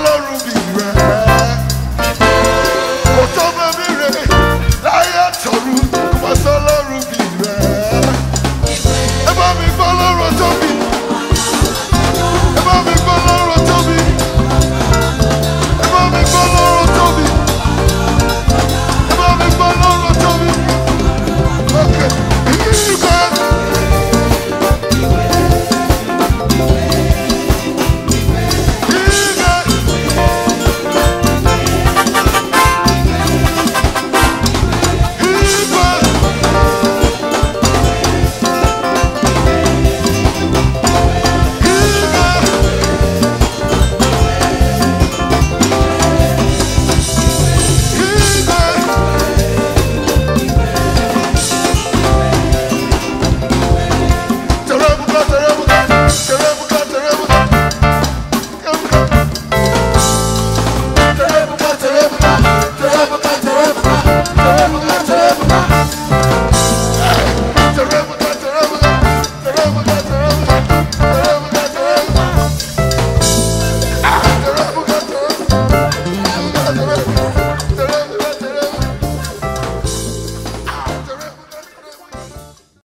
Hello, Ruby.